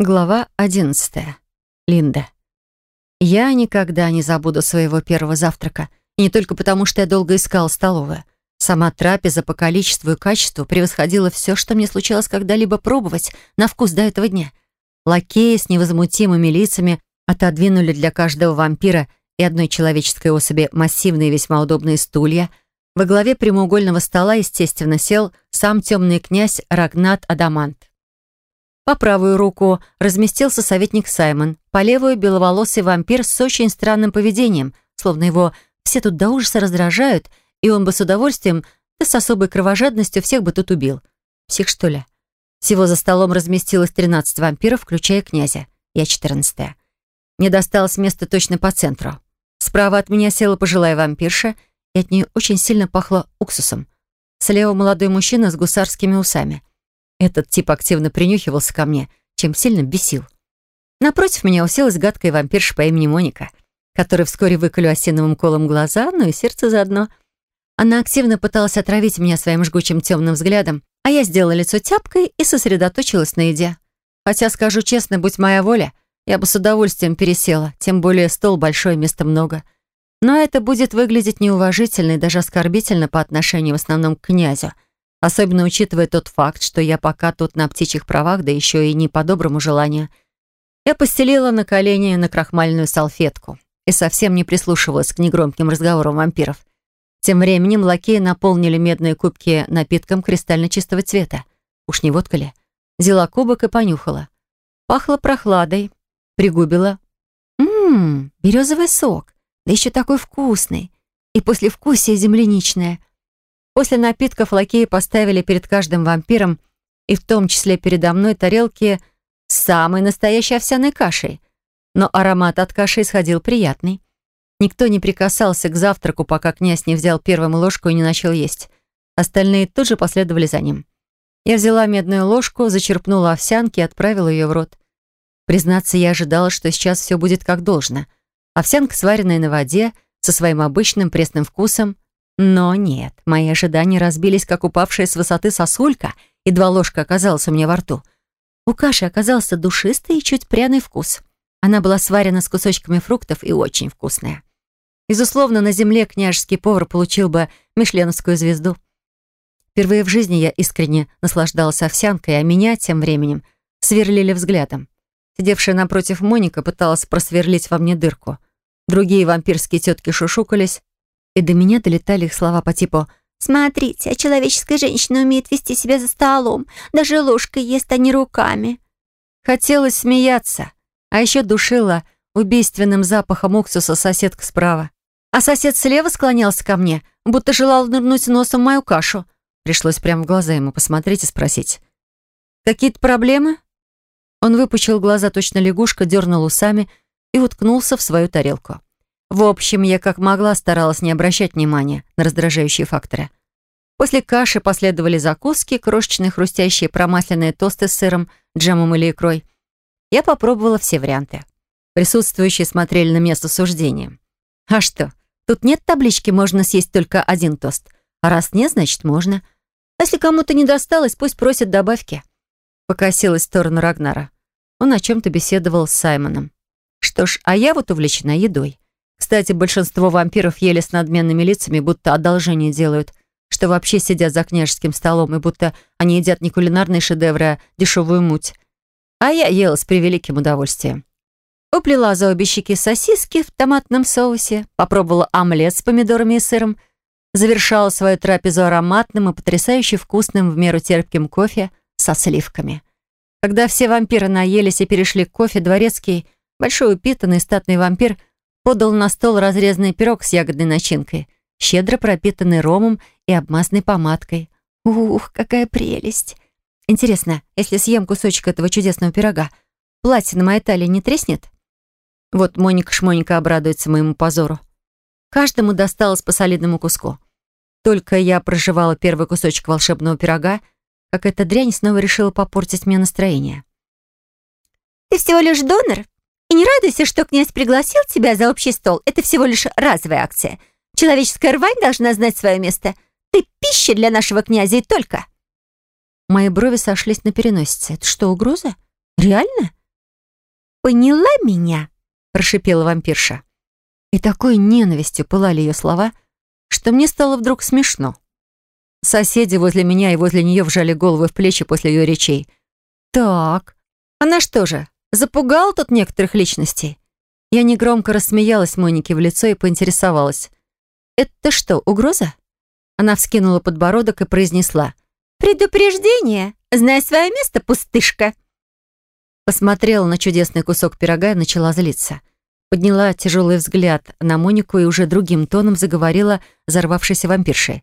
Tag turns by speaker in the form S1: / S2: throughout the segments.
S1: Глава одиннадцатая. Линда. Я никогда не забуду своего первого завтрака. И не только потому, что я долго искала столовую. Сама трапеза по количеству и качеству превосходила все, что мне случалось когда-либо пробовать на вкус до этого дня. Лакеи с невозмутимыми лицами отодвинули для каждого вампира и одной человеческой особи массивные весьма удобные стулья. Во главе прямоугольного стола, естественно, сел сам темный князь Рагнат Адамант. По правую руку разместился советник Саймон, по левую — беловолосый вампир с очень странным поведением, словно его все тут до ужаса раздражают, и он бы с удовольствием, да с особой кровожадностью всех бы тут убил. Всех, что ли? Всего за столом разместилось 13 вампиров, включая князя. Я 14-я. Мне досталось место точно по центру. Справа от меня села пожилая вампирша, и от нее очень сильно пахло уксусом. Слева молодой мужчина с гусарскими усами. Этот тип активно принюхивался ко мне, чем сильно бесил. Напротив меня уселась гадкая вампирша по имени Моника, которая вскоре выколю осиновым колом глаза, ну и сердце заодно. Она активно пыталась отравить меня своим жгучим темным взглядом, а я сделала лицо тяпкой и сосредоточилась на еде. Хотя, скажу честно, будь моя воля, я бы с удовольствием пересела, тем более стол большой, места много. Но это будет выглядеть неуважительно и даже оскорбительно по отношению в основном к князю — Особенно учитывая тот факт, что я пока тут на птичьих правах, да еще и не по доброму желанию. Я постелила на колени на крахмальную салфетку и совсем не прислушивалась к негромким разговорам вампиров. Тем временем лакеи наполнили медные кубки напитком кристально чистого цвета. Уж не водка ли? Взяла кубок и понюхала. Пахло прохладой. Пригубила. Ммм, березовый сок. Да еще такой вкусный. И послевкусие земляничное. После напитков лакеи поставили перед каждым вампиром, и в том числе передо мной, тарелки с самой настоящей овсяной кашей. Но аромат от каши исходил приятный. Никто не прикасался к завтраку, пока князь не взял первым ложку и не начал есть. Остальные тут же последовали за ним. Я взяла медную ложку, зачерпнула овсянки и отправила ее в рот. Признаться, я ожидала, что сейчас все будет как должно. Овсянка, сваренная на воде, со своим обычным пресным вкусом, но нет, мои ожидания разбились, как упавшая с высоты сосулька, и два ложка оказалась у меня во рту. У каши оказался душистый и чуть пряный вкус. Она была сварена с кусочками фруктов и очень вкусная. Безусловно, на земле княжеский повар получил бы мишленовскую звезду. Впервые в жизни я искренне наслаждалась овсянкой, а меня тем временем сверлили взглядом. Сидевшая напротив Моника пыталась просверлить во мне дырку. Другие вампирские тетки шушукались, и до меня долетали их слова по типу «Смотрите, а человеческая женщина умеет вести себя за столом, даже ложкой ест, а не руками». Хотелось смеяться, а еще душила убийственным запахом уксуса соседка справа. А сосед слева склонялся ко мне, будто желал нырнуть носом мою кашу. Пришлось прямо в глаза ему посмотреть и спросить. «Какие-то проблемы?» Он выпучил глаза, точно лягушка, дернул усами и уткнулся в свою тарелку. В общем, я как могла старалась не обращать внимания на раздражающие факторы. После каши последовали закуски, крошечные хрустящие промасленные тосты с сыром, джемом или икрой. Я попробовала все варианты. Присутствующие смотрели на место суждения. А что, тут нет таблички «можно съесть только один тост». А раз нет, значит, можно. А если кому-то не досталось, пусть просят добавки. Покосилась в сторону Рагнара. Он о чем-то беседовал с Саймоном. Что ж, а я вот увлечена едой. Кстати, большинство вампиров ели с надменными лицами, будто одолжение делают, что вообще сидят за княжеским столом, и будто они едят не кулинарные шедевры, а дешевую муть. А я ела с превеликим удовольствием. Уплела за обе щеки сосиски в томатном соусе, попробовала омлет с помидорами и сыром, завершала свою трапезу ароматным и потрясающе вкусным в меру терпким кофе со сливками. Когда все вампиры наелись и перешли к кофе, дворецкий, большой упитанный статный вампир – подал на стол разрезанный пирог с ягодной начинкой, щедро пропитанный ромом и обмазанной помадкой. Ух, какая прелесть! Интересно, если съем кусочек этого чудесного пирога, платье на моей талии не треснет? Вот Моника-шмоника обрадуется моему позору. Каждому досталось по солидному куску. Только я проживала первый кусочек волшебного пирога, как эта дрянь снова решила попортить мне настроение.
S2: «Ты всего лишь донор не радуйся, что князь пригласил тебя за общий стол. Это всего лишь разовая акция. Человеческая рвань должна знать свое место. Ты пища для нашего князя и только».
S1: Мои брови сошлись на переносице. Это что, угроза? Реально?
S2: поняла меня?» — прошипела вампирша.
S1: И такой ненавистью пылали ее слова, что мне стало вдруг смешно. Соседи возле меня и возле нее вжали головы в плечи после ее речей. «Так, она что же, запугала тут некоторых личностей?» Я негромко рассмеялась Монике в лицо и поинтересовалась. «Это что, угроза?» Она вскинула подбородок и произнесла.
S2: «Предупреждение! Знай свое место, пустышка!»
S1: Посмотрела на чудесный кусок пирога и начала злиться. Подняла тяжелый взгляд на Монику и уже другим тоном заговорила взорвавшейся вампиршей.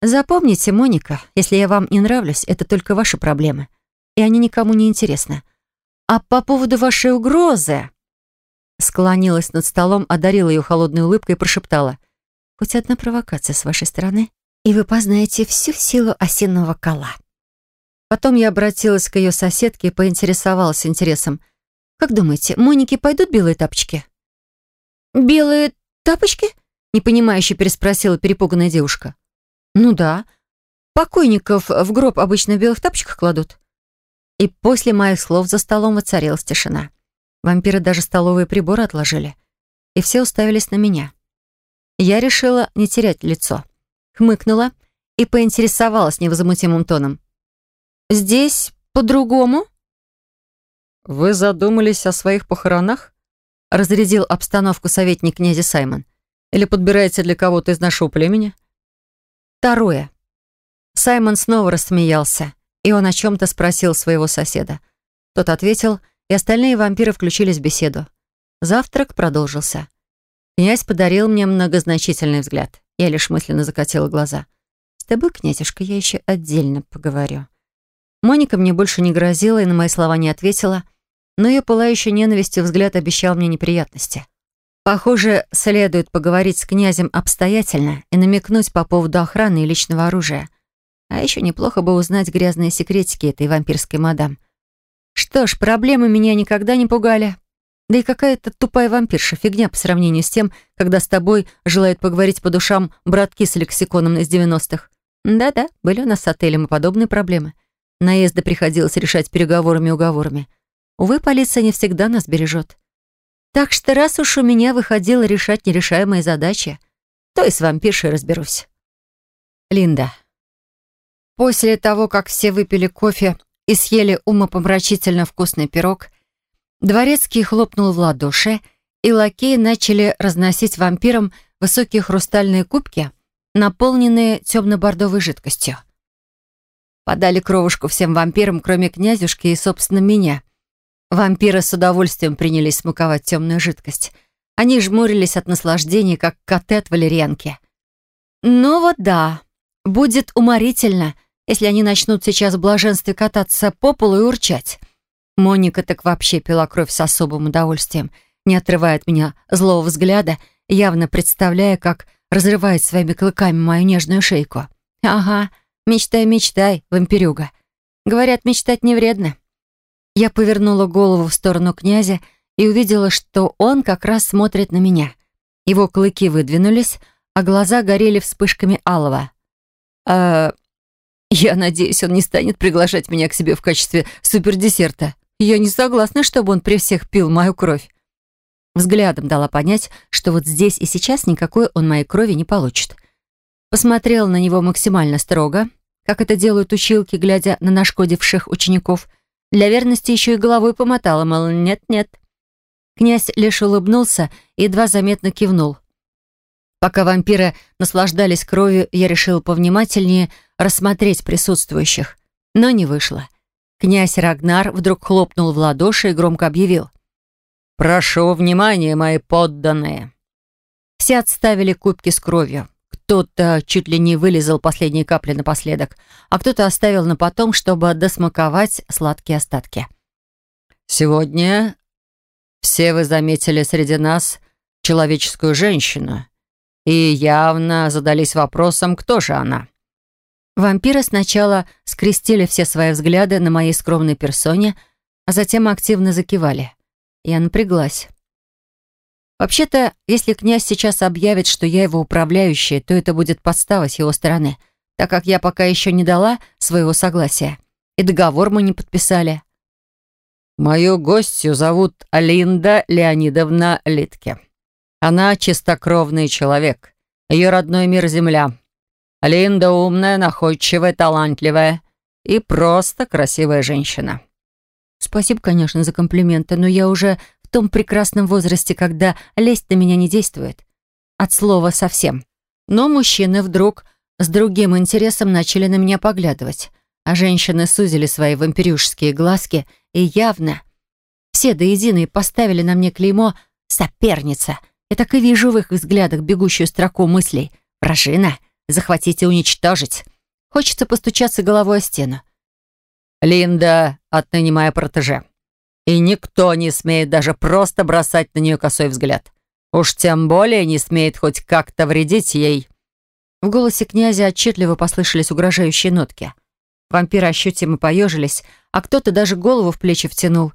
S1: «Запомните, Моника, если я вам не нравлюсь, это только ваши проблемы, и они никому не интересны. А по поводу вашей угрозы...» Склонилась над столом, одарила ее холодной улыбкой и прошептала. «Хоть одна провокация с вашей стороны, и вы познаете всю силу осенного кола». Потом я обратилась к ее соседке и поинтересовалась интересом. «Как думаете, Монике пойдут белые тапочки?»
S2: «Белые тапочки?» — непонимающе переспросила перепуганная девушка.
S1: «Ну да. Покойников в гроб обычно в белых тапочках кладут». И после моих слов за столом воцарилась тишина. Вампиры даже столовые приборы отложили. И все уставились на меня. Я решила не терять лицо. Хмыкнула и поинтересовалась невозмутимым тоном. «Здесь по-другому?»
S3: «Вы задумались о своих похоронах?» Разрядил обстановку советник князя Саймон. «Или подбираете для кого-то из нашего племени?»
S1: Второе. Саймон снова рассмеялся, и он о чем-то спросил своего соседа. Тот ответил, и остальные вампиры включились в беседу. Завтрак продолжился. Князь подарил мне многозначительный взгляд. Я лишь мысленно закатила глаза. «С тобой, князюшка, я еще отдельно поговорю». Моника мне больше не грозила и на мои слова не ответила, но ее пылающий ненавистью взгляд обещал мне неприятности. Похоже, следует поговорить с князем обстоятельно и намекнуть по поводу охраны и личного оружия. А еще неплохо бы узнать грязные секретики этой вампирской мадам. Что ж, проблемы меня никогда не пугали. Да и какая-то тупая вампирша, фигня по сравнению с тем, когда с тобой желают поговорить по душам братки с лексиконом из 90-х. Да-да, были у нас с отелем и подобные проблемы. Наезды приходилось решать переговорами и уговорами. Увы, полиция не всегда нас бережет. Так что раз уж у меня выходило решать нерешаемые задачи, то и с вампиршей разберусь. Линда. После того, как все выпили кофе и съели умопомрачительно вкусный пирог, дворецкий хлопнул в ладоши, и лакеи начали разносить вампирам высокие хрустальные кубки, наполненные темно-бордовой жидкостью. Подали кровушку всем вампирам, кроме князюшки и, собственно, меня. Вампиры с удовольствием принялись смаковать темную жидкость. Они жмурились от наслаждения, как коты от валерьянки. Ну вот да, будет уморительно — если они начнут сейчас в блаженстве кататься по полу и урчать. Моника так вообще пила кровь с особым удовольствием, не отрывая от меня злого взгляда, явно представляя, как разрывает своими клыками мою нежную шейку. «Ага, мечтай, мечтай, вампирюга. Говорят, мечтать не вредно». Я повернула голову в сторону князя и увидела, что он как раз смотрит на меня. Его клыки выдвинулись, а глаза горели вспышками алого. «Э, я надеюсь, он не станет приглашать меня к себе в качестве супердесерта. Я не согласна, чтобы он при всех пил мою кровь. Взглядом дала понять, что вот здесь и сейчас никакой он моей крови не получит. Посмотрела на него максимально строго, как это делают училки, глядя на нашкодивших учеников. Для верности еще и головой помотала, мол, нет-нет. Князь лишь улыбнулся и едва заметно кивнул. Пока вампиры наслаждались кровью, я решила повнимательнее рассмотреть присутствующих. Но не вышло. Князь Рагнар вдруг хлопнул в ладоши и громко объявил. «Прошу внимания, мои подданные!» Все отставили кубки с кровью. Кто-то чуть ли не вылезал последние капли напоследок, а кто-то оставил на потом, чтобы досмаковать сладкие остатки. «Сегодня все вы заметили среди нас человеческую женщину и явно задались вопросом, кто же она. Вампиры сначала скрестили все свои взгляды на моей скромной персоне, а затем активно закивали. Я напряглась. Вообще-то, если князь сейчас объявит, что я его управляющая, то это будет подстава с его стороны, так как я пока еще не дала своего согласия. И договор мы не подписали.
S3: Мою гостью зовут Алинда Леонидовна Литке. Она чистокровный человек. Ее родной мир — земля. Линда умная, находчивая, талантливая и просто красивая женщина.
S1: Спасибо, конечно, за комплименты, но я уже в том прекрасном возрасте, когда лесть на меня не действует. От слова совсем. Но мужчины вдруг с другим интересом начали на меня поглядывать, а женщины сузили свои вампирюшские глазки и явно все до единой поставили на мне клеймо «соперница». Я так и вижу в их взглядах бегущую строку мыслей «вражина», «захватить и уничтожить». Хочется постучаться головой о стену.
S3: «Линда, отныне моя протеже. И никто не смеет даже просто бросать на нее косой взгляд. Уж тем более не смеет хоть как-то вредить ей».
S1: В голосе князя отчетливо послышались угрожающие нотки. Вампиры ощутимо поежились, а кто-то даже голову в плечи втянул.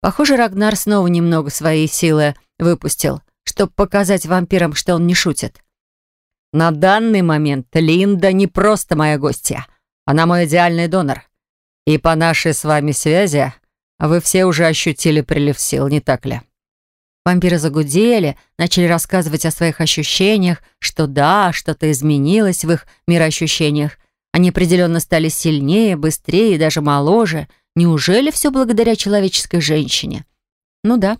S1: Похоже, Рагнар снова немного своей силы выпустил, чтобы показать вампирам, что он не шутит.
S3: «На данный момент Линда не просто моя гостья. Она мой идеальный донор. И по нашей с вами связи вы все уже ощутили прилив сил, не так ли?»
S1: Вампиры загудели, начали рассказывать о своих ощущениях, что да, что-то изменилось в их мироощущениях. Они определенно стали сильнее, быстрее и даже моложе. Неужели все благодаря человеческой женщине? Ну да.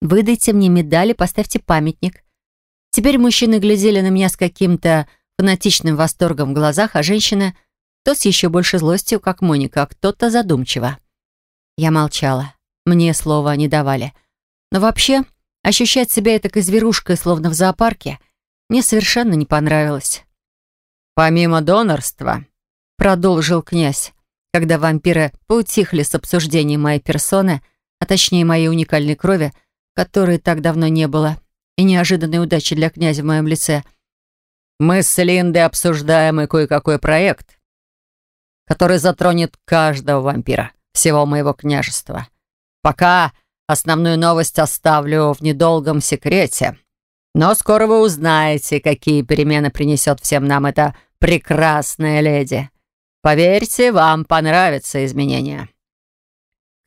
S1: Выдайте мне медали, поставьте памятник. Теперь мужчины глядели на меня с каким-то фанатичным восторгом в глазах, а женщины то с еще больше злостью, как Моника, а кто-то задумчиво. Я молчала. Мне слова не давали. Но вообще, ощущать себя этакой зверушкой, словно в зоопарке, мне совершенно не понравилось.
S3: «Помимо донорства», — продолжил князь, когда вампиры поутихли с обсуждением моей персоны, а точнее моей уникальной крови, которой так давно не было, и неожиданной удачи для князя в моем лице, мы с Линдой обсуждаем и кое-какой проект, который затронет каждого вампира всего моего княжества. Пока основную новость оставлю в недолгом секрете, но скоро вы узнаете, какие перемены принесет всем нам это прекрасная леди. Поверьте, вам понравятся изменения».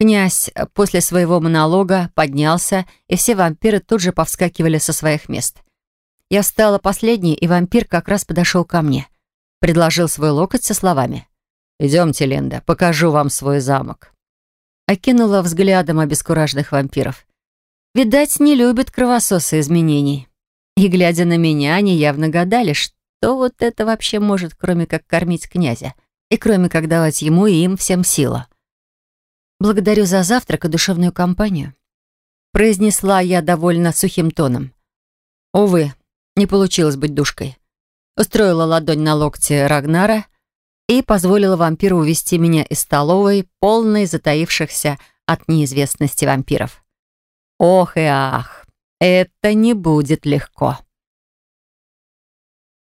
S1: Князь после своего монолога поднялся, и все вампиры тут же повскакивали со своих мест. Я встала последней, и вампир как раз подошел ко мне. Предложил свой локоть со словами.
S3: «Идемте, Линда, покажу вам свой замок».
S1: Окинула взглядом обескураженных вампиров. Видать, не любят кровососы изменений. И, глядя на меня, они явно гадали, что вот это вообще может, кроме как кормить князя? И кроме как давать ему и им всем силу? «Благодарю за завтрак и душевную компанию», произнесла я довольно сухим тоном. Увы, не получилось быть душкой. Устроила ладонь на локте Рагнара и позволила вампиру увести меня из столовой, полной затаившихся от неизвестности вампиров. Ох и ах, это не будет легко.